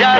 जा